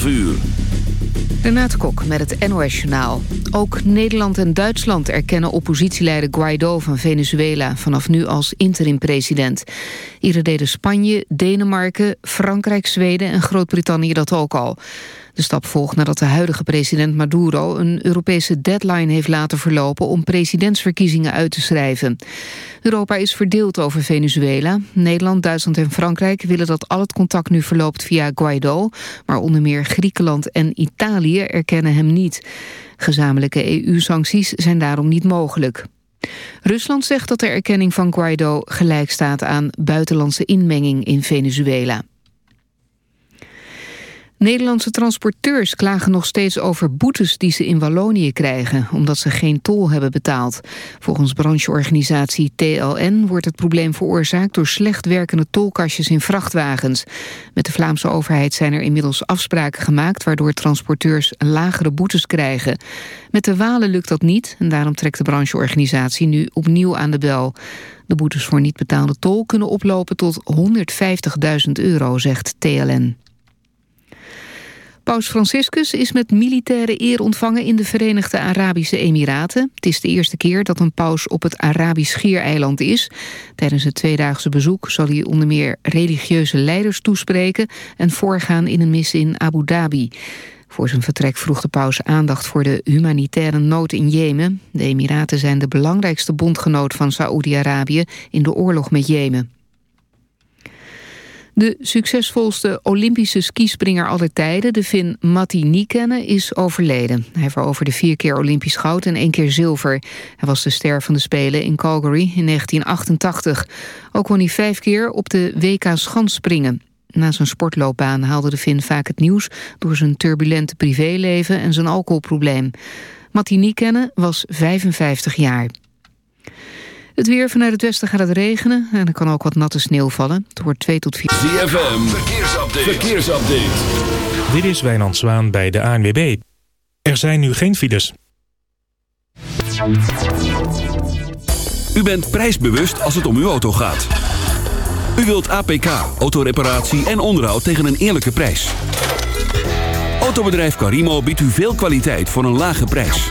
12 uur. Renate Kok met het NOS Journaal. Ook Nederland en Duitsland erkennen oppositieleider Guaido van Venezuela... vanaf nu als interim-president. Eerder deden Spanje, Denemarken, Frankrijk, Zweden en Groot-Brittannië dat ook al. De stap volgt nadat de huidige president Maduro... een Europese deadline heeft laten verlopen om presidentsverkiezingen uit te schrijven. Europa is verdeeld over Venezuela. Nederland, Duitsland en Frankrijk willen dat al het contact nu verloopt via Guaido... maar onder meer Griekenland en Italië erkennen hem niet. Gezamenlijke EU-sancties zijn daarom niet mogelijk. Rusland zegt dat de erkenning van Guaido gelijk staat aan buitenlandse inmenging in Venezuela. Nederlandse transporteurs klagen nog steeds over boetes die ze in Wallonië krijgen, omdat ze geen tol hebben betaald. Volgens brancheorganisatie TLN wordt het probleem veroorzaakt door slecht werkende tolkastjes in vrachtwagens. Met de Vlaamse overheid zijn er inmiddels afspraken gemaakt waardoor transporteurs lagere boetes krijgen. Met de Walen lukt dat niet en daarom trekt de brancheorganisatie nu opnieuw aan de bel. De boetes voor niet betaalde tol kunnen oplopen tot 150.000 euro, zegt TLN. Paus Franciscus is met militaire eer ontvangen in de Verenigde Arabische Emiraten. Het is de eerste keer dat een paus op het Arabisch Schiereiland is. Tijdens het tweedaagse bezoek zal hij onder meer religieuze leiders toespreken... en voorgaan in een mis in Abu Dhabi. Voor zijn vertrek vroeg de paus aandacht voor de humanitaire nood in Jemen. De Emiraten zijn de belangrijkste bondgenoot van Saoedi-Arabië in de oorlog met Jemen. De succesvolste Olympische skispringer aller tijden, de Fin Matti Nikenne, is overleden. Hij veroverde vier keer Olympisch goud en één keer zilver. Hij was de ster van de Spelen in Calgary in 1988. Ook won hij vijf keer op de WK schansspringen. Na zijn sportloopbaan haalde de Fin vaak het nieuws... door zijn turbulente privéleven en zijn alcoholprobleem. Matti Nikenne was 55 jaar. Het weer vanuit het westen gaat het regenen en er kan ook wat natte sneeuw vallen. Het wordt 2 tot 4. ZFM, verkeersupdate. verkeersupdate. Dit is Wijnand Zwaan bij de ANWB. Er zijn nu geen files. U bent prijsbewust als het om uw auto gaat. U wilt APK, autoreparatie en onderhoud tegen een eerlijke prijs. Autobedrijf Carimo biedt u veel kwaliteit voor een lage prijs.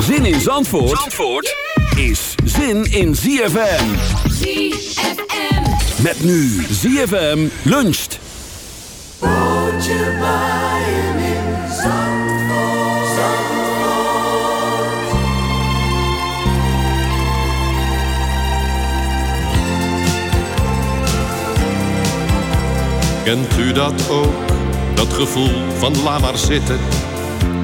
Zin in Zandvoort, is zin in ZFM. ZFM. Met nu ZFM luncht. Would you in Zandvoort? Zandvoort? Kent u dat ook? Dat gevoel van laat maar zitten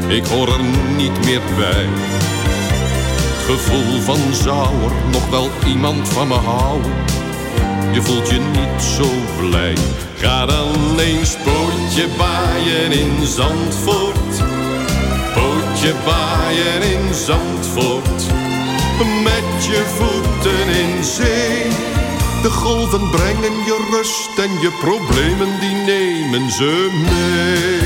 ik hoor er niet meer bij. Het gevoel van zou er nog wel iemand van me houden. Je voelt je niet zo blij. Ga dan eens pootje baaien in Zandvoort. Pootje baaien in Zandvoort. Met je voeten in zee. De golven brengen je rust en je problemen die nemen ze mee.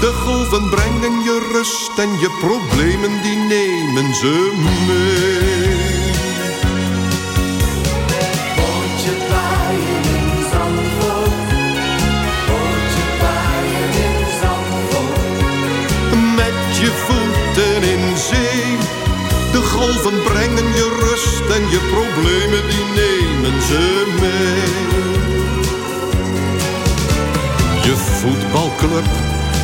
De golven brengen je rust en je problemen die nemen ze mee. Pootje baaien in Zandvoort. Pootje baaien in Zandvoort. Met je voeten in zee. De golven brengen je rust en je problemen die nemen ze mee. Je voetbalclub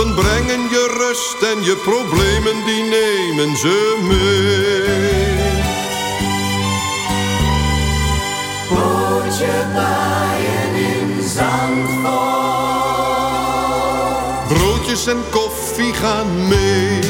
Brengen je rust en je problemen die nemen ze mee. Pootje baaien in Zandvoort. Broodjes en koffie gaan mee.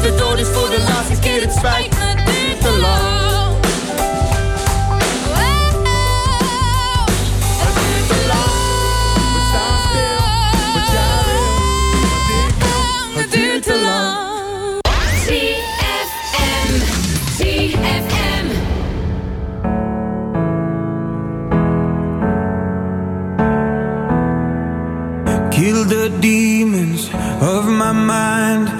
of het dood is voor de laatste keer. Het spijt me dit te lang. Kill the demons of my mind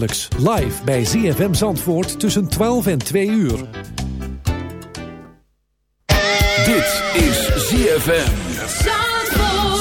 Dagelijks live bij ZFM Zandvoort tussen 12 en 2 uur. Dit is ZFM. U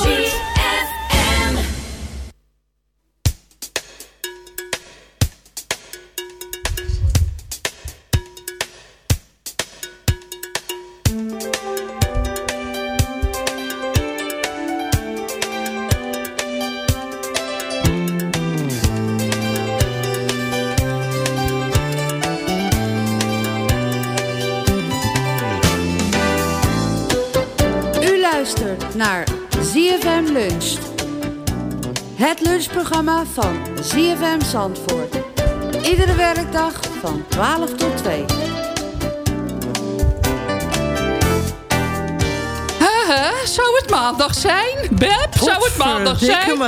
van ZFM Zandvoort. Iedere werkdag van 12 tot 2. Haha, zou het maandag zijn? Beb, zou het maandag zijn?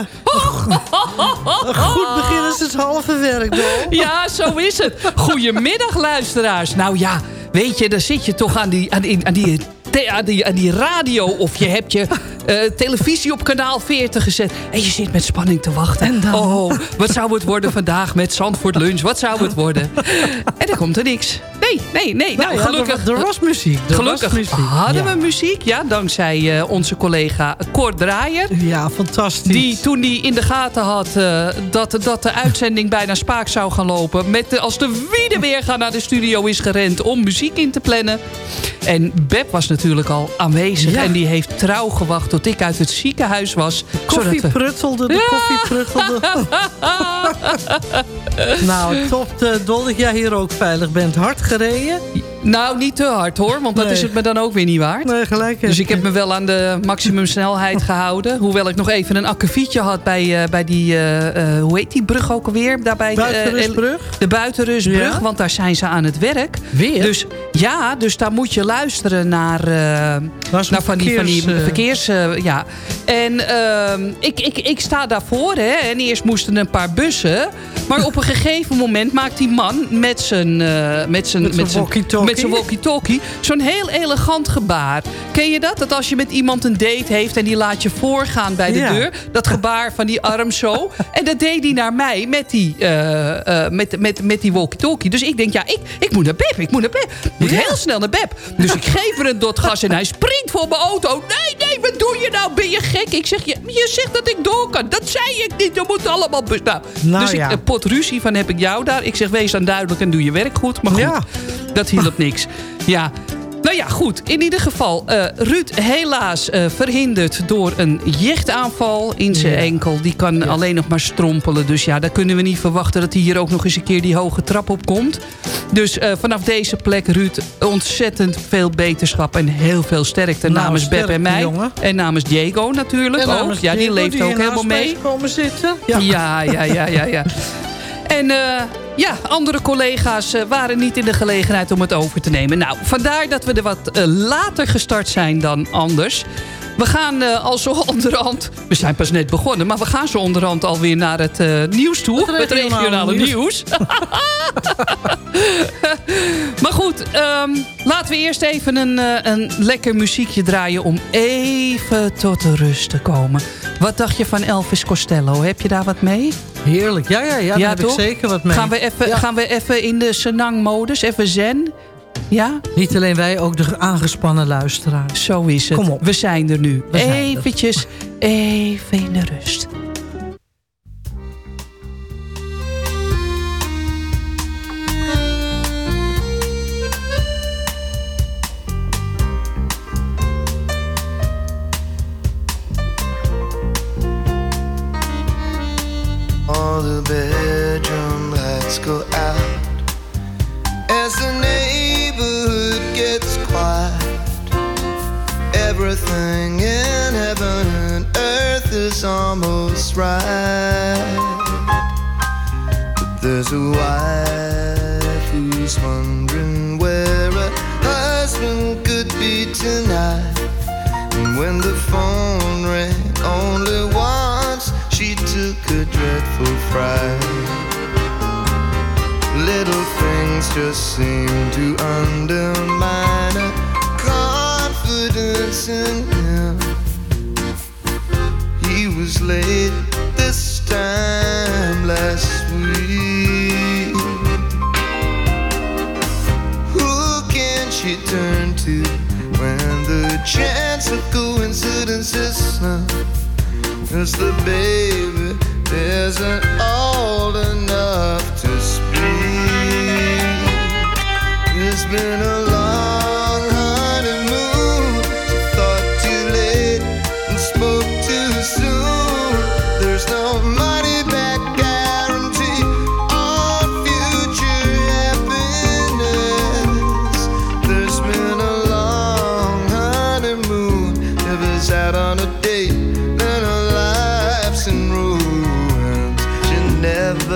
Een goed begin is het halve werk, Ja, zo is het. Goedemiddag, luisteraars. Nou ja, weet je, dan zit je toch aan die, aan die, aan die, te- aan die, aan die radio... of je hebt je eh, televisie op kanaal 40 gezet... en je zit met spanning te wachten. Oh, wat zou het worden vandaag met Zandvoort Lunch? Wat zou het worden? En er komt er niks. Nee, nee, nee. Nou, Nou gelukkig. er- was muziek. Er gelukkig was muziek, hadden ja. we muziek. Ja, dankzij eh, onze collega Cor Draaier. Ja, fantastisch. Die toen die in de gaten had eh, dat, dat de uitzending bijna spaak zou gaan lopen. Met de, als de wiede weer gaan naar de studio is gerend om muziek in te plannen. En Beb was natuurlijk al aanwezig. En die heeft trouw gewacht tot ik uit het ziekenhuis was. Koffie we- pruttelde, de koffie pruttelde. nou, top uh, dol dat jij hier ook veilig bent. Hard gereden? Nou, niet te hard hoor, want dat Nee. is het me dan ook weer niet waard. Nee, gelijk. Dus ik heb me wel aan de maximumsnelheid gehouden. Hoewel ik nog even een akkefietje had bij, eh, bij die, eh, eh, hoe heet die brug ook alweer? Daarbij de, Buitenrustbrug? de Buitenrustbrug, Ja. want daar zijn ze aan het werk. Weer? Dus ja, dus daar moet je luisteren naar, naar van die, van die verkeers, ja. En ehm, ik, ik, ik sta daarvoor, hè. En eerst moesten een paar bussen. Maar op een gegeven moment maakt die man met zijn... met zijn Met zijn walkie-talkie? Met zijn walkie-talkie zo'n heel elegant gebaar. Ken je dat? Dat als je met iemand een date heeft en die laat je voorgaan bij de Ja. deur. Dat gebaar van die arm zo. En dat deed hij naar mij met die, eh, eh, met, met, met die walkie-talkie. Dus ik denk, ja, ik, ik moet naar Beb. Ik moet naar Beb. Ik moet heel snel naar Beb. Dus ik geef er een dotgas en hij springt voor mijn auto. Nee, nee, wat doe je nou? Ben je gek? Ik zeg, je, je zegt dat ik door kan. Dat zei ik niet. Je moet allemaal... Nou, Nou dus ik, een pot ruzie van heb ik jou daar. Ik zeg, wees dan duidelijk en doe je werk goed. Maar goed, Ja. Dat hielp niks. Ja, nou ja, goed. In ieder geval, eh, Ruud helaas eh, verhinderd door een jichtaanval in zijn enkel. Die kan alleen nog maar strompelen. Dus ja, daar kunnen we niet verwachten dat hij hier ook nog eens een keer die hoge trap op komt. Dus eh, vanaf deze plek, Ruud, ontzettend veel beterschap en heel veel sterkte Nou, namens Beb sterkte, en mij. jongen. En namens Diego natuurlijk En ook. Ja, die Diego, leeft die ook helemaal mee. komen zitten. Ja, ja, ja, ja, ja. ja. En eh, ja, andere collega's eh, waren niet in de gelegenheid om het over te nemen. Nou, vandaar dat we er wat eh, later gestart zijn dan anders. We gaan eh, al zo onderhand... We zijn pas net begonnen, maar we gaan zo onderhand alweer naar het eh, nieuws toe. Het Het regionale nieuws. nieuws. maar goed, ehm, laten we eerst even een, eh, een lekker muziekje draaien... om even tot de rust te komen. Wat dacht je van Elvis Costello? Heb je daar wat mee? Heerlijk. Ja, ja, ja, daar heb toch? ik zeker wat mee. Gaan we even, Ja. gaan we even in de Senang-modus, even zen? Ja? Niet alleen wij, ook de aangespannen luisteraars. Zo is het. Kom op. We zijn er nu. We. Eventjes, even in de rust.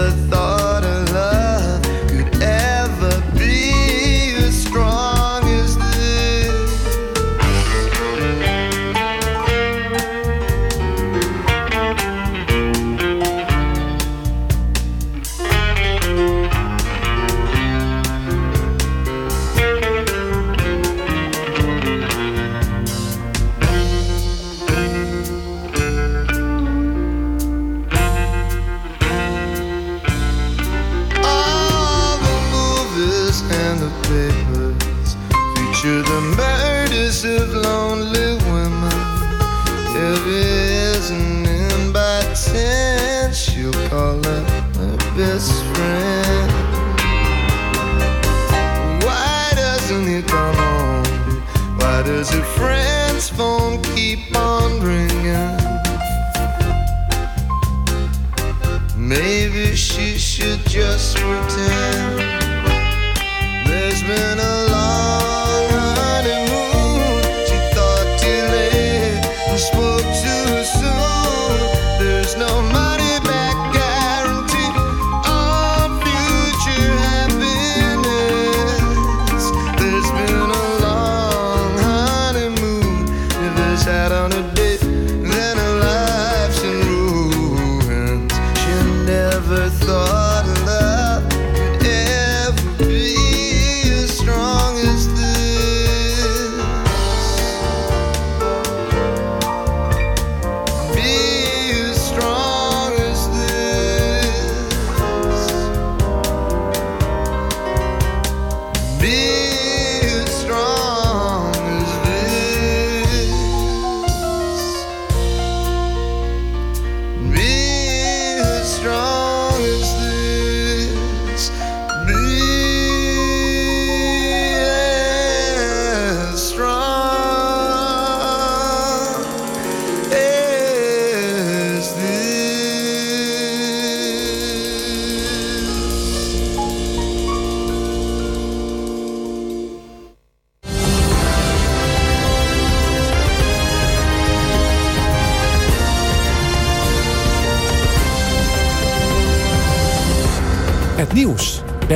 the thought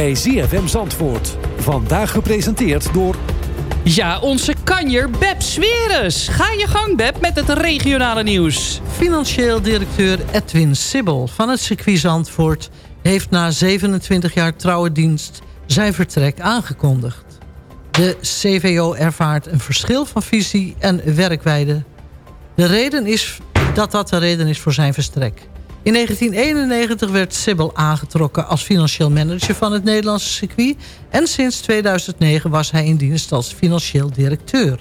bij ZFM Zandvoort. Vandaag gepresenteerd door... Ja, onze kanjer Beb Sweres. Ga je gang, Beb, met het regionale nieuws. Financieel directeur Edwin Sibbel van het circuit Zandvoort... heeft na 27 jaar trouwe dienst zijn vertrek aangekondigd. De CVO ervaart een verschil van visie en werkwijde. De reden is dat dat de reden is voor zijn vertrek. In 1991 werd Sibbel aangetrokken als financieel manager van het Nederlandse circuit... en sinds 2009 was hij in dienst als financieel directeur.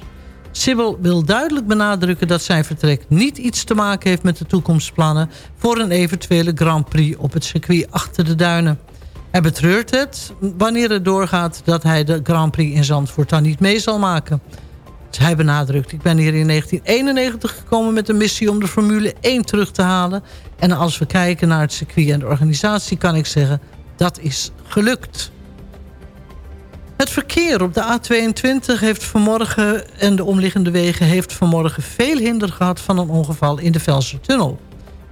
Sibbel wil duidelijk benadrukken dat zijn vertrek niet iets te maken heeft met de toekomstplannen... voor een eventuele Grand Prix op het circuit achter de duinen. Hij betreurt het wanneer het doorgaat dat hij de Grand Prix in Zandvoort dan niet mee zal maken... Dus hij benadrukt, ik ben hier in 1991 gekomen met een missie om de Formule 1 terug te halen. En als we kijken naar het circuit en de organisatie kan ik zeggen, dat is gelukt. Het verkeer op de A22 heeft vanmorgen en de omliggende wegen heeft vanmorgen veel hinder gehad van een ongeval in de Velsertunnel.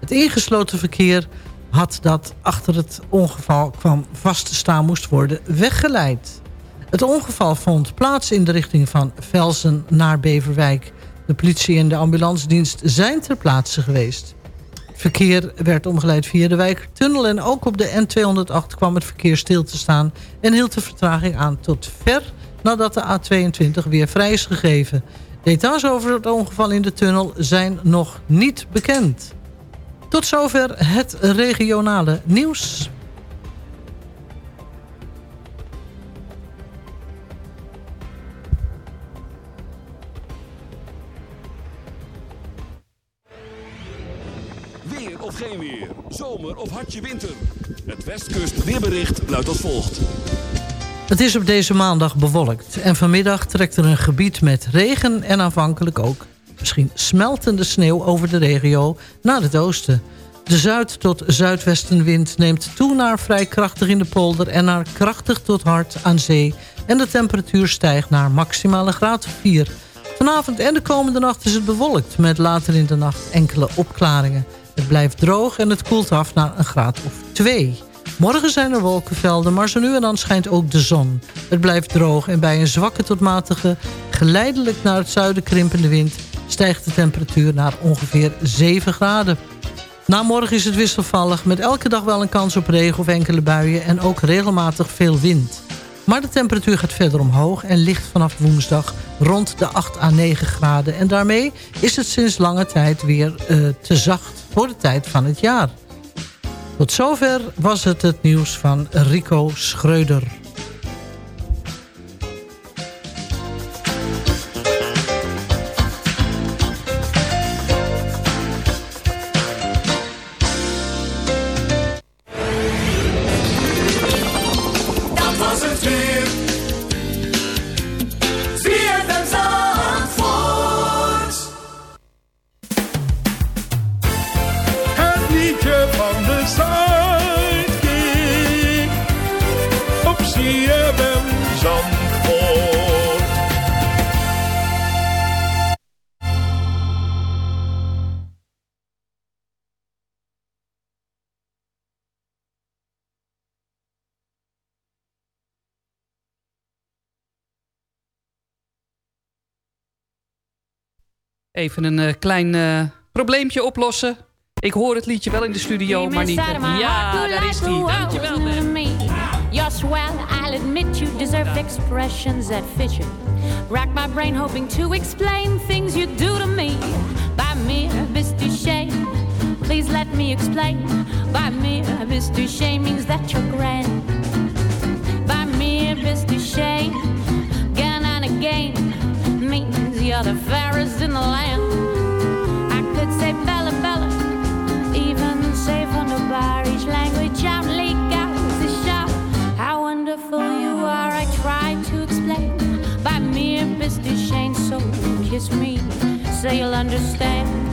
Het ingesloten verkeer had dat achter het ongeval kwam vast te staan moest worden weggeleid. Het ongeval vond plaats in de richting van Velsen naar Beverwijk. De politie en de ambulancedienst zijn ter plaatse geweest. Verkeer werd omgeleid via de wijktunnel... en ook op de N208 kwam het verkeer stil te staan... en hield de vertraging aan tot ver nadat de A22 weer vrij is gegeven. Details over het ongeval in de tunnel zijn nog niet bekend. Tot zover het regionale nieuws. Geen weer. Zomer of hartje winter. Het Westkust weerbericht luidt als volgt. Het is op deze maandag bewolkt en vanmiddag trekt er een gebied met regen en aanvankelijk ook misschien smeltende sneeuw over de regio naar het oosten. De zuid- tot zuidwestenwind neemt toe naar vrij krachtig in de polder en naar krachtig tot hard aan zee en de temperatuur stijgt naar maximale graad 4. Vanavond en de komende nacht is het bewolkt met later in de nacht enkele opklaringen. Het blijft droog en het koelt af naar een graad of 2. Morgen zijn er wolkenvelden, maar zo nu en dan schijnt ook de zon. Het blijft droog en bij een zwakke tot matige, geleidelijk naar het zuiden krimpende wind... stijgt de temperatuur naar ongeveer 7 graden. Na morgen is het wisselvallig, met elke dag wel een kans op regen of enkele buien... en ook regelmatig veel wind. Maar de temperatuur gaat verder omhoog en ligt vanaf woensdag rond de 8 à 9 graden. En daarmee is het sinds lange tijd weer uh, te zacht voor de tijd van het jaar. Tot zover was het het nieuws van Rico Schreuder. Even een eh, klein eh, probleempje oplossen. Ik hoor het liedje wel in de studio, maar niet... Ja, daar is hij. Dankjewel, Ben. You're swell, I'll admit you deserve expressions that fit you. Rack my brain hoping to explain things you do to me. By mere Mr. Shame, please let me explain. By mere Mr. Shame means that you're grand. By mere Mr. Shame, again and again, means the fairest in the land. I could say Bella Bella, even say Irish language out, leak out the shout. How wonderful you are, I try to explain. By mere Mr. Shane, so kiss me, so you'll understand.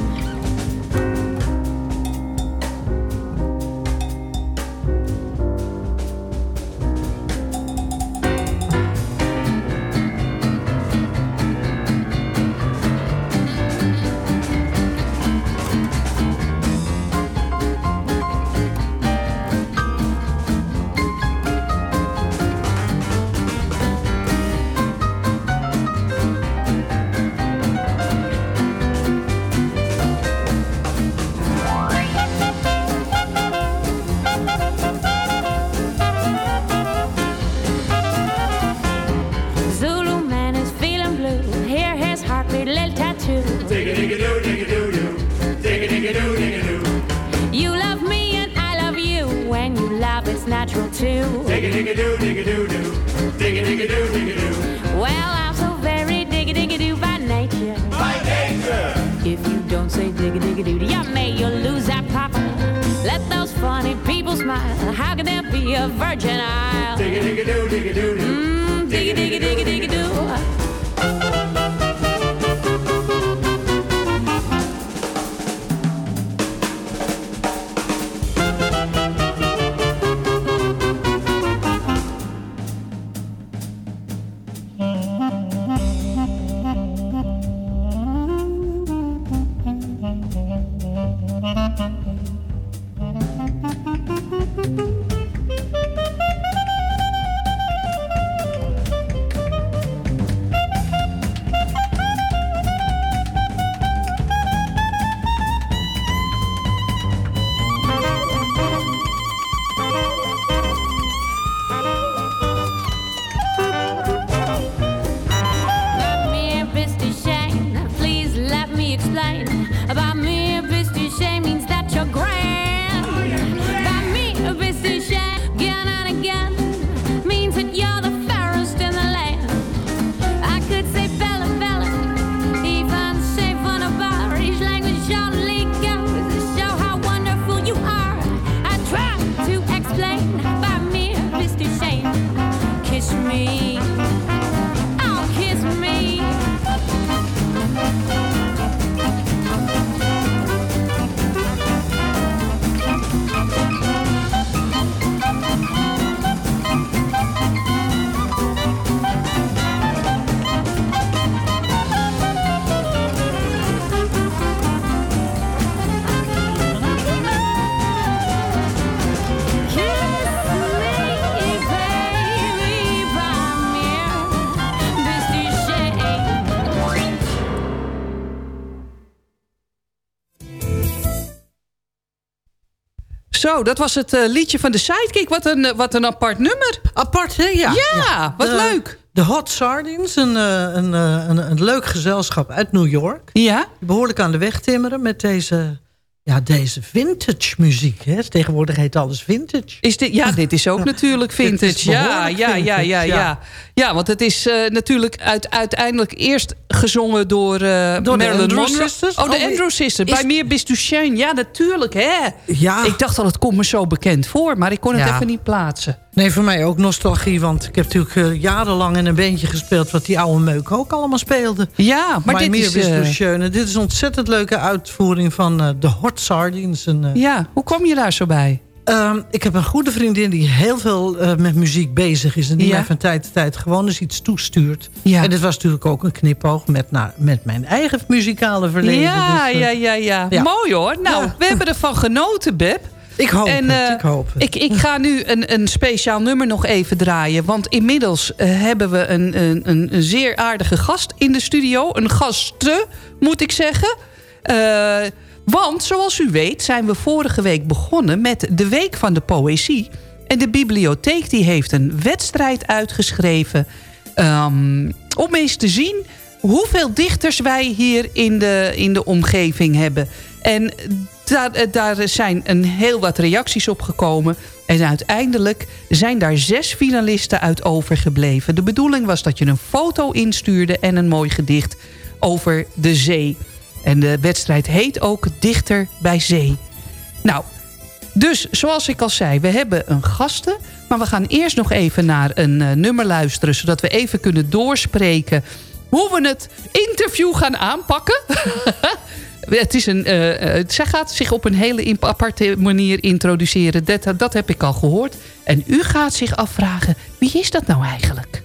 Dat was het eh, liedje van de Sidekick. Wat een, eh, wat een apart nummer. Apart, hè? Ja. Ja, wat De- leuk. De Hot Sardines, een, eh, een, een, een leuk gezelschap uit New York. Ja. Die behoorlijk aan de weg timmeren met deze, ja, deze vintage muziek. Hè? Tegenwoordig heet alles vintage. Is dit, ja, dit is ook natuurlijk vintage. Ja, ja, ja, vintage, ja, ja. ja. Ja, want het is eh, natuurlijk uit, uiteindelijk eerst gezongen door, eh Door Marilyn Monroe. Sisters? Oh, de Oh, Andrew Sisters. is- Bij Meer bist du schön. Ja, natuurlijk, hè. Ja. Ik dacht al, het komt me zo bekend voor, maar ik kon het Ja. even niet plaatsen. Nee, voor mij ook nostalgie. Want ik heb natuurlijk eh, jarenlang in een bandje gespeeld... wat die oude meuk ook allemaal speelde. Ja, maar dit meer is, wist eh, schöne. Dit is een ontzettend leuke uitvoering van eh, de Hot Sardines. Eh, Ja, hoe kom je daar zo bij? Ehm, ik heb een goede vriendin die heel veel eh, met muziek bezig is. En die Ja. mij van tijd tot tijd gewoon eens iets toestuurt. Ja. En dit was natuurlijk ook een knipoog met, nou, met mijn eigen muzikale verleden. Ja, Dus, eh, ja, ja, ja, ja. Mooi hoor. Nou, we hebben ervan genoten, Beb. Ik hoop en, het, eh, ik hoop het. Ik, ik ga nu een, een speciaal nummer nog even draaien. Want inmiddels eh, hebben we een, een, een, een zeer aardige gast in de studio. Een gaste, moet ik zeggen. Eh, want, zoals u weet, zijn we vorige week begonnen met de Week van de Poëzie. En de bibliotheek die heeft een wedstrijd uitgeschreven... ehm, om eens te zien hoeveel dichters wij hier in de, in de omgeving hebben. En daar, eh, daar zijn een heel wat reacties op gekomen. En uiteindelijk zijn daar zes finalisten uit overgebleven. De bedoeling was dat je een foto instuurde en een mooi gedicht over de zee. En de wedstrijd heet ook Dichter bij Zee. Nou, dus zoals ik al zei, we hebben een gasten. Maar we gaan eerst nog even naar een eh, nummer luisteren... zodat we even kunnen doorspreken hoe we het interview gaan aanpakken. Het is een, eh, zij gaat zich op een hele aparte manier introduceren. Dat, dat heb ik al gehoord. En u gaat zich afvragen, wie is dat nou eigenlijk?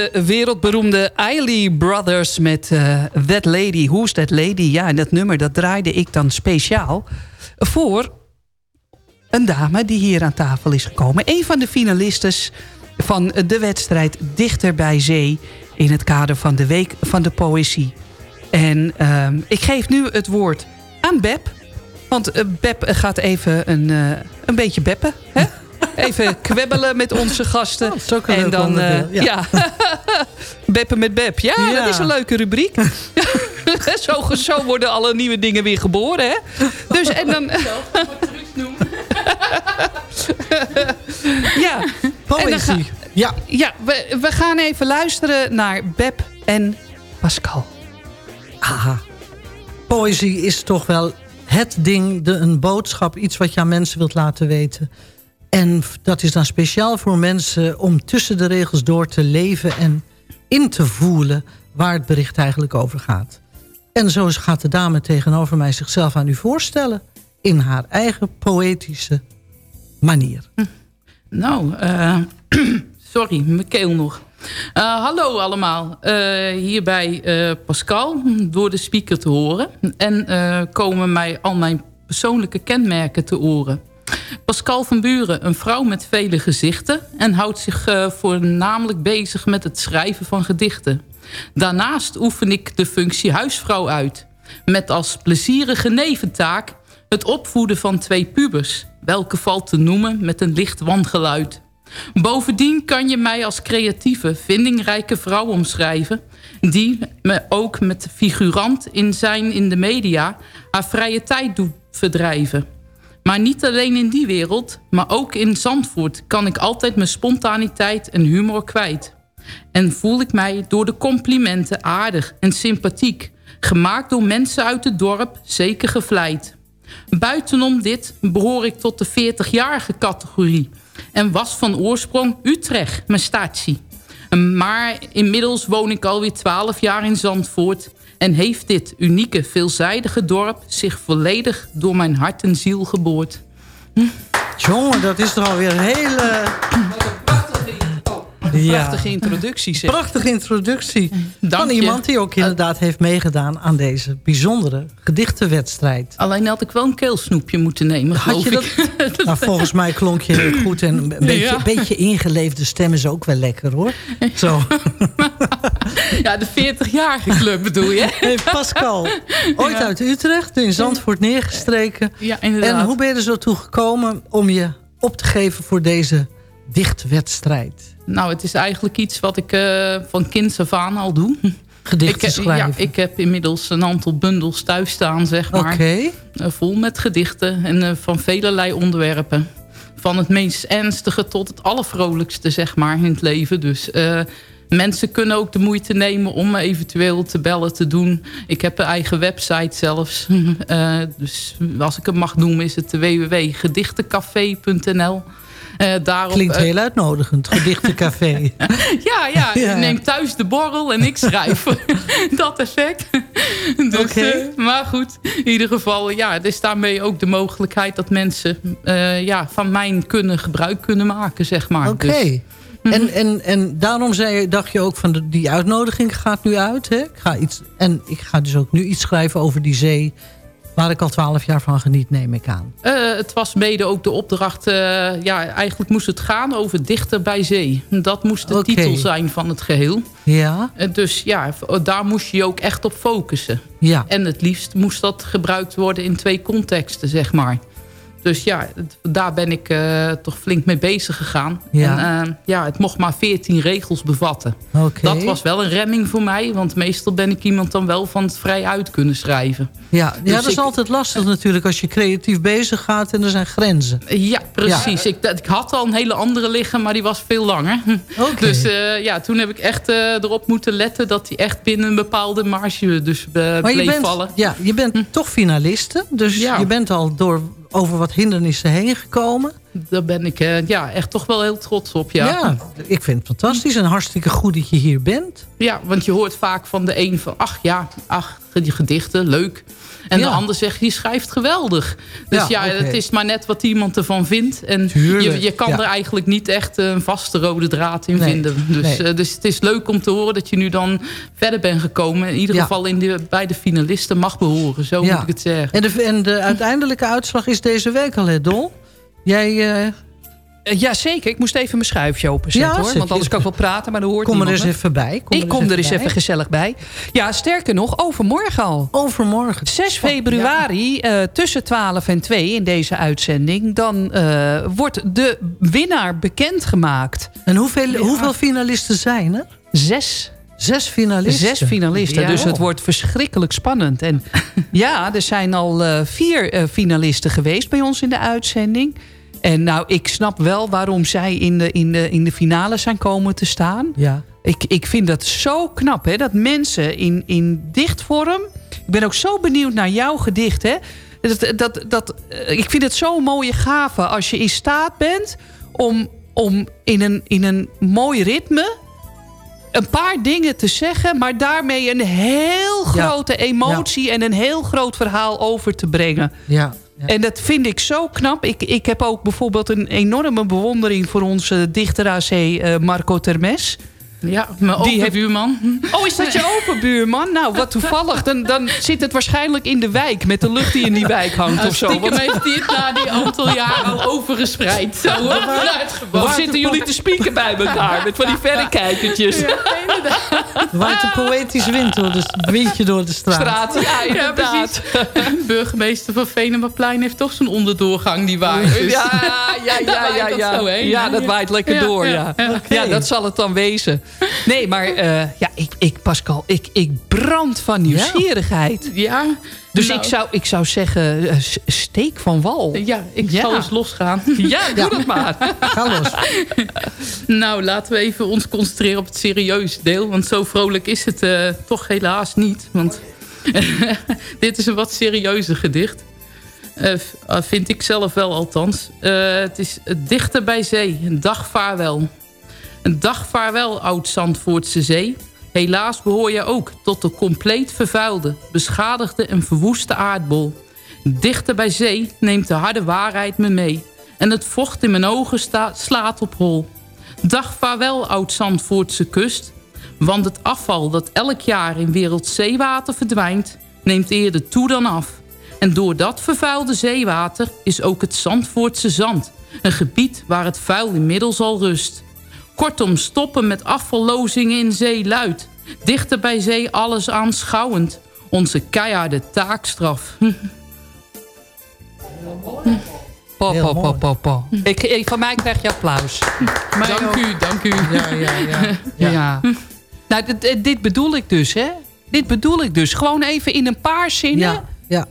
De wereldberoemde Eiley Brothers met eh, That Lady. Who's That Lady? Ja, en dat nummer dat draaide ik dan speciaal voor een dame die hier aan tafel is gekomen. Een van de finalistes van de wedstrijd Dichter bij Zee... in het kader van de Week van de Poëzie. En ehm, ik geef nu het woord aan Beb. Want eh, Beb gaat even een, eh, een beetje beppen. Hè? Even kwebbelen met onze gasten. ook een en dan, eh, ja. ja. Beppen met Beb. Ja, Ja. dat is een leuke rubriek. zo, zo worden alle nieuwe dingen weer geboren, hè? Dus en dan... ja. En dan ga- Poëzie. Ja. ja we, we gaan even luisteren naar Beb en Pascal. Aha. Poëzie is toch wel het ding, de, een boodschap, iets wat je aan mensen wilt laten weten. En dat is dan speciaal voor mensen om tussen de regels door te leven en in te voelen waar het bericht eigenlijk over gaat. En zo gaat de dame tegenover mij zichzelf aan u voorstellen in haar eigen poëtische manier. Nou, eh, sorry, mijn keel nog. Eh, hallo allemaal, Eh, hier bij Pascal, door de speaker te horen. En komen mij al mijn persoonlijke kenmerken te oren. Pascal van Buren, een vrouw met vele gezichten... en houdt zich eh, voornamelijk bezig met het schrijven van gedichten. Daarnaast oefen ik de functie huisvrouw uit... met als plezierige neventaak het opvoeden van twee pubers... welke valt te noemen met een licht wangeluid. Bovendien kan je mij als creatieve, vindingrijke vrouw omschrijven... die me ook met figurant in zijn in de media... haar vrije tijd doet verdrijven. Maar niet alleen in die wereld, maar ook in Zandvoort... kan ik altijd mijn spontaniteit en humor kwijt. En voel ik mij door de complimenten aardig en sympathiek... gemaakt door mensen uit het dorp zeker gevleid. Buitenom dit behoor ik tot de 40-jarige categorie... en was van oorsprong Utrecht, mijn statie. Maar inmiddels woon ik alweer 12 jaar in Zandvoort... en heeft dit unieke, veelzijdige dorp... zich volledig door mijn hart en ziel geboord. Jongen, dat is toch alweer een hele... Prachtige introductie, zeg. Prachtige introductie. Dank van iemand die ook inderdaad heeft meegedaan aan deze bijzondere gedichtenwedstrijd. Alleen had ik wel een keelsnoepje moeten nemen, Had je ik. Nou, volgens mij klonk je heel goed. En een beetje, Ja. beetje ingeleefde stem is ook wel lekker hoor. Zo. Ja, de 40-jarige club bedoel je? Hey Pascal, ooit Ja. uit Utrecht, in Zandvoort neergestreken. Ja, inderdaad. En hoe ben je er zo toe gekomen om je op te geven voor deze dichtwedstrijd? Nou, het is eigenlijk iets wat ik eh, van kinds af aan al doe. Gedichten ik, heb- schrijven. Ja, ik heb inmiddels een aantal bundels thuis staan, zeg maar. Oké. Eh, vol met gedichten en eh, van velelei onderwerpen. Van het meest ernstige tot het allervrolijkste, zeg maar, in het leven. Dus mensen kunnen ook de moeite nemen om me eventueel te bellen, te doen. Ik heb een eigen website zelfs. Dus als ik het mag noemen is het www.gedichtencafé.nl. Eh, daarop, Klinkt eh, heel uitnodigend, gedichtencafé. ja, ja, Ja. ik neem thuis de borrel en ik schrijf. dat effect. Dus, Oké. eh, maar goed, in ieder geval, ja, er is daarmee ook de mogelijkheid dat mensen ja, van mijn kunnen gebruik kunnen maken, zeg maar. Oké. Dus, En, en, en daarom zei, je- dacht je ook van de, die uitnodiging gaat nu uit. Hè? Ik ga iets, en ik ga dus ook nu iets schrijven over die zee... waar ik al twaalf jaar van geniet, neem ik aan. eh, het was mede ook de opdracht, eh, ja, eigenlijk moest het gaan over dichter bij zee. Dat moest de titel zijn van het geheel. Ja, Eh, dus ja, daar moest je je ook echt op focussen. ja. En het liefst moest dat gebruikt worden in twee contexten, zeg maar. Dus ja, daar ben ik eh, toch flink mee bezig gegaan. Ja. En eh, ja, het mocht maar 14 regels bevatten. Dat was wel een remming voor mij. Want meestal ben ik iemand dan wel van het vrij uit kunnen schrijven. Ja, ja Dus dat is ik- altijd lastig natuurlijk als je creatief bezig gaat en er zijn grenzen. Ja, precies. Ik, ik had al een hele andere liggen, maar die was veel langer. Dus eh, ja, toen heb ik echt erop moeten letten... dat die echt binnen een bepaalde marge dus Maar je bleef bent, vallen. Hm. ja, je bent toch finaliste. Dus Ja. je bent al door over wat hindernissen heen gekomen. Daar ben ik eh, ja, echt toch wel heel trots op. Ja. Ja, ik vind het fantastisch en hartstikke goed dat je hier bent. Ja, want je hoort vaak van de een van... ach ja, ach, die gedichten, leuk. En de ander zegt, je schrijft geweldig. Dus Ja, ja, het is maar net wat iemand ervan vindt. En je, je kan er eigenlijk niet echt een vaste rode draad in Nee, vinden. Dus, nee. eh, dus het is leuk om te horen dat je nu dan verder bent gekomen. In ieder geval in de, bij de finalisten mag behoren. Zo moet ik het zeggen. En de, en de uiteindelijke uitslag is deze week al, hè, Dol? Jij... eh, Eh, ja, zeker. Ik moest even mijn schuifje openzetten, Ja, hoor. Want anders kan ik wel praten, maar dan hoort Kom er eens even bij. Kom ik kom er eens even gezellig bij. Ja, sterker nog, overmorgen al. Overmorgen. 6 februari, eh, tussen 12 en 2 in deze uitzending... dan eh, wordt de winnaar bekendgemaakt. En hoeveel, hoeveel finalisten zijn er? Zes. Zes finalisten? Zes finalisten, Ja. dus het wordt verschrikkelijk spannend. En ja, er zijn al vier finalisten geweest bij ons in de uitzending. En nou, ik snap wel waarom zij in de, in de, in de finale zijn komen te staan. Ja. Ik, ik vind dat zo knap, hè, dat mensen in, in dichtvorm... Ik ben ook zo benieuwd naar jouw gedicht, hè. Dat, dat, dat, eh, ik vind het zo'n mooie gave als je in staat bent... om, om in, een, in een mooi ritme een paar dingen te zeggen... maar daarmee een heel Ja. grote emotie en een heel groot verhaal over te brengen. Ja. En dat vind ik zo knap. Ik, ik heb ook bijvoorbeeld een enorme bewondering... voor onze dichter AC eh, Marco Termes... Ja, mijn Die overbuurman. Oh, is dat je overbuurman? Nou, wat toevallig. Dan, dan zit het waarschijnlijk in de wijk... met de lucht die in die wijk hangt Nou, of zo. stiekem heeft hij het na die aantal jaren al overgespreid. Zo. Of zitten jullie te spieken bij elkaar? Met van die verrekijkertjes. Waait een poëtisch wind door de, windje door de straat. Straat, ja, Ja, inderdaad. precies. Burgemeester van Venemaplein heeft toch zo'n onderdoorgang die waait. Dus Ja, ja, ja, ja, dat ja. Ja, dat waait lekker Ja, door, ja, ja. ja. Ja, dat zal het dan wezen. Nee, maar eh, ja, ik, ik, Pascal, ik, ik brand van nieuwsgierigheid. Ja. Dus nou, ik, zou, ik zou zeggen, eh, steek van wal. Ja, ik Ja. zal eens losgaan. Ja, doe dat maar. Ga los. Nou, laten we even ons concentreren op het serieuze deel. Want zo vrolijk is het eh, toch helaas niet. Want dit is een wat serieuzer gedicht. Vind ik zelf wel althans. Eh, het is Dichter bij zee, een dag vaarwel. Een dag vaarwel, oud Zandvoortse zee. Helaas behoor je ook tot de compleet vervuilde, beschadigde en verwoeste aardbol. Dichter bij zee neemt de harde waarheid me mee. En het vocht in mijn ogen slaat op hol. Dag vaarwel, oud Zandvoortse kust. Want het afval dat elk jaar in wereldzeewater verdwijnt... neemt eerder toe dan af. En door dat vervuilde zeewater is ook het Zandvoortse zand... een gebied waar het vuil inmiddels al rust. Kortom, stoppen met afvallozingen in zee luidt. Dichter bij zee alles aanschouwend. Onze keiharde taakstraf. Po, po, po, po, po. Ik, ik, van mij krijg je applaus. dank u, dank u. Ja, ja, ja. Ja. Nou, dit, dit- dit bedoel ik dus, hè. Dit bedoel ik dus. Gewoon even in een paar zinnen. Ja,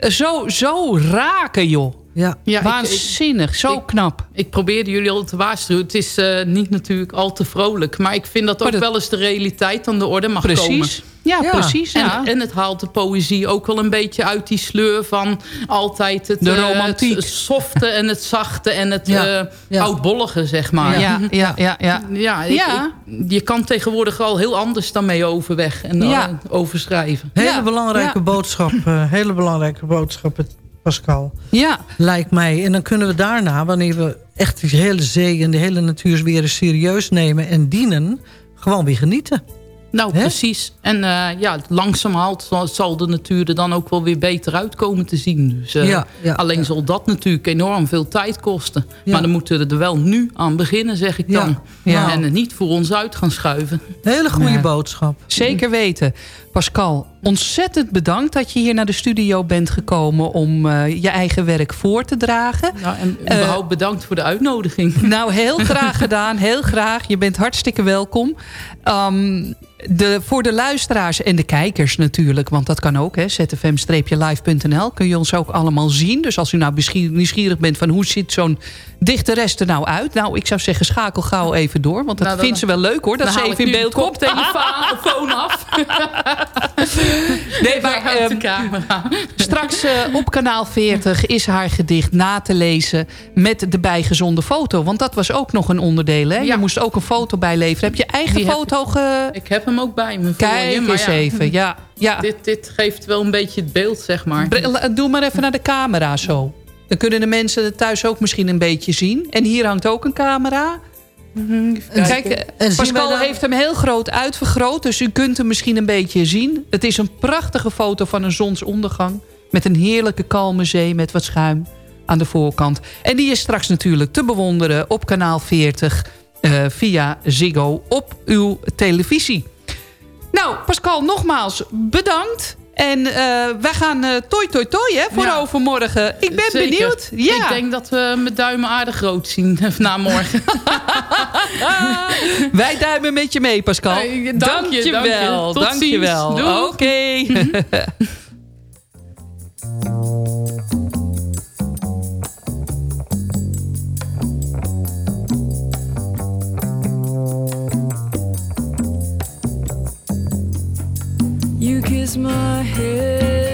ja. Zo, zo raken, joh. Ja. Ja, ik- Waanzinnig, zo knap. Ik probeerde jullie al te waarschuwen. Het is eh, niet natuurlijk al te vrolijk. Maar ik vind dat ook dat- wel eens de realiteit aan de orde mag Precies. komen. Ja, precies. En, Ja. en het haalt de poëzie ook wel een beetje uit die sleur van altijd het, De eh, romantiek. het softe en het zachte en het Ja. eh, Ja. oudbollige, zeg maar. Ja, ja, ja, ja. Ja, ik- Ja. ik- je kan tegenwoordig al heel anders dan mee overweg en Ja. overschrijven. Hele Ja, belangrijke ja. boodschap. eh, hele belangrijke boodschap, het- Pascal. Ja, Lijkt mij. En dan kunnen we daarna, wanneer we echt die hele zee en de hele natuur weer eens serieus nemen en dienen, gewoon weer genieten. Nou, precies. En eh, ja, langzamerhand zal, zal de natuur er dan ook wel weer beter uitkomen te zien. Dus, eh, Ja, ja, alleen ja. zal dat natuurlijk enorm veel tijd kosten. Ja. Maar dan moeten we er wel nu aan beginnen, zeg ik dan. ja. En het niet voor ons uit gaan schuiven. Hele goede boodschap. zeker weten. Pascal, ontzettend bedankt dat je hier naar de studio bent gekomen... om eh, je eigen werk voor te dragen. Ja, en Eh, überhaupt bedankt voor de uitnodiging. Nou, heel graag gedaan. Heel graag. Je bent hartstikke welkom. Ehm, de, voor de luisteraars en de kijkers natuurlijk. Want dat kan ook. zfm-live.nl kun je ons ook allemaal zien. Dus als u nou nieuwsgierig bent van hoe ziet zo'n dichteres er nou uit. Nou, ik zou zeggen schakel gauw even door. Want dat Nou, dan- vindt ze wel leuk hoor. Dat ze even in beeld komt. koptelefoon af. Nee, maar ehm, camera. straks eh, op kanaal 40 is haar gedicht na te lezen met de bijgezonde foto. Want dat was ook nog een onderdeel. Hè? Je moest ook een foto bijleveren. Heb je eigen Die heb foto ge... Ik heb hem ook bij me. Kijk je, eens ja. even. Ja, ja. Dit, dit geeft wel een beetje het beeld, zeg maar. Doe maar even naar de camera zo. Dan kunnen de mensen het thuis ook misschien een beetje zien. En hier hangt ook een camera. Kijk, eh, Pascal heeft hem heel groot uitvergroot. Dus u kunt hem misschien een beetje zien. Het is een prachtige foto van een zonsondergang. Met een heerlijke kalme zee met wat schuim aan de voorkant. En die is straks natuurlijk te bewonderen op kanaal 40... eh, via Ziggo op uw televisie. Nou, Pascal, nogmaals bedankt. En eh, wij gaan eh toi toi toi hè, voor Ja. overmorgen. Ik ben Zeker. benieuwd. Ja. Ik denk dat we mijn duimen aardig groot zien na morgen. Wij duimen met je mee, Pascal. Dank je, dank je. Dankjewel. Tot Dankjewel. ziens. Doeg. Oké. You kissed my head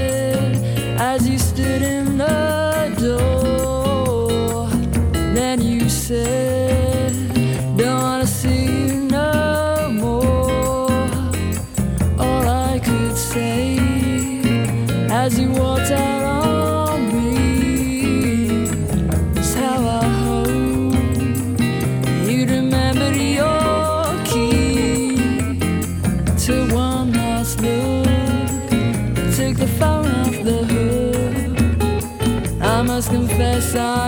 desire.